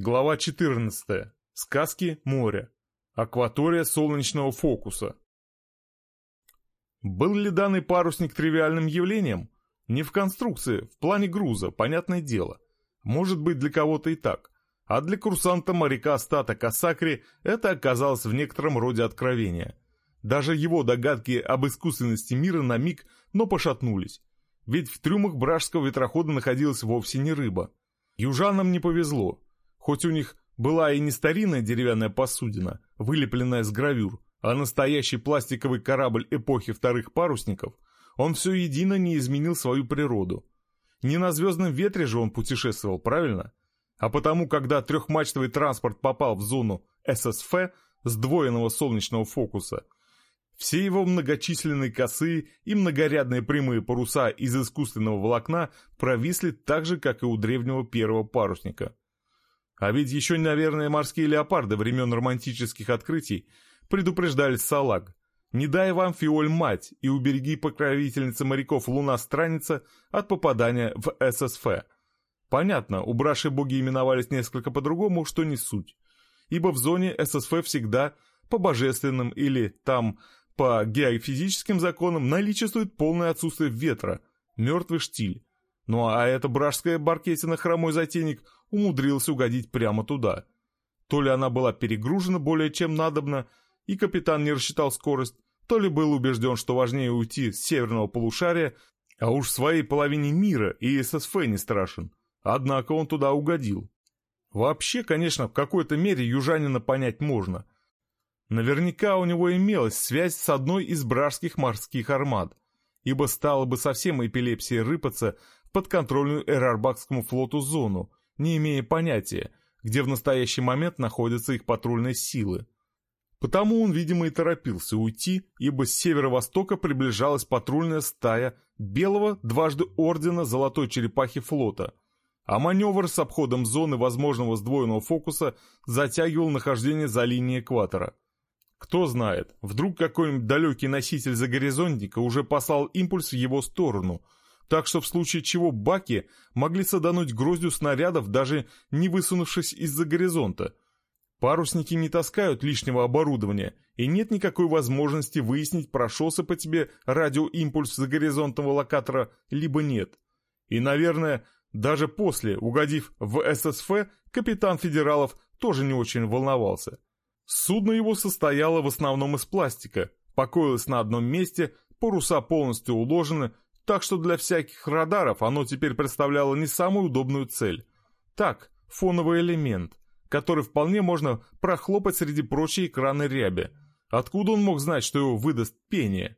Глава 14. Сказки моря. Акватория солнечного фокуса. Был ли данный парусник тривиальным явлением? Не в конструкции, в плане груза, понятное дело. Может быть для кого-то и так. А для курсанта-моряка Стата Касакри это оказалось в некотором роде откровения. Даже его догадки об искусственности мира на миг, но пошатнулись. Ведь в трюмах бражского ветрохода находилась вовсе не рыба. Южанам не повезло. Хоть у них была и не старинная деревянная посудина, вылепленная с гравюр, а настоящий пластиковый корабль эпохи вторых парусников, он все едино не изменил свою природу. Не на звездном ветре же он путешествовал, правильно? А потому, когда трехмачтовый транспорт попал в зону ССФ, сдвоенного солнечного фокуса, все его многочисленные косые и многорядные прямые паруса из искусственного волокна провисли так же, как и у древнего первого парусника – а ведь еще, наверное, морские леопарды времен романтических открытий предупреждали салаг. Не дай вам, фиоль, мать, и убереги покровительница моряков луна-страница от попадания в ССФ. Понятно, у браши боги именовались несколько по-другому, что не суть. Ибо в зоне ССФ всегда по божественным или там по геофизическим законам наличествует полное отсутствие ветра, мертвый штиль. Ну а эта бражская баркетина хромой затейник умудрился угодить прямо туда. То ли она была перегружена более чем надобно, и капитан не рассчитал скорость, то ли был убежден, что важнее уйти с северного полушария, а уж в своей половине мира и ССФ не страшен. Однако он туда угодил. Вообще, конечно, в какой-то мере южанина понять можно. Наверняка у него имелась связь с одной из бражских морских армад, ибо стало бы совсем эпилепсией рыпаться подконтрольную Эрарбакскому флоту зону, не имея понятия, где в настоящий момент находятся их патрульные силы. Потому он, видимо, и торопился уйти, ибо с северо-востока приближалась патрульная стая белого дважды ордена Золотой Черепахи флота, а маневр с обходом зоны возможного сдвоенного фокуса затягивал нахождение за линией экватора. Кто знает, вдруг какой-нибудь далекий носитель загоризонтника уже послал импульс в его сторону – так что в случае чего баки могли садануть гроздью снарядов, даже не высунувшись из-за горизонта. Парусники не таскают лишнего оборудования, и нет никакой возможности выяснить, прошелся по тебе радиоимпульс за горизонтом локатора, либо нет. И, наверное, даже после, угодив в ССФ, капитан Федералов тоже не очень волновался. Судно его состояло в основном из пластика, покоилось на одном месте, паруса полностью уложены, так что для всяких радаров оно теперь представляло не самую удобную цель. Так, фоновый элемент, который вполне можно прохлопать среди прочей экраны ряби. Откуда он мог знать, что его выдаст пение?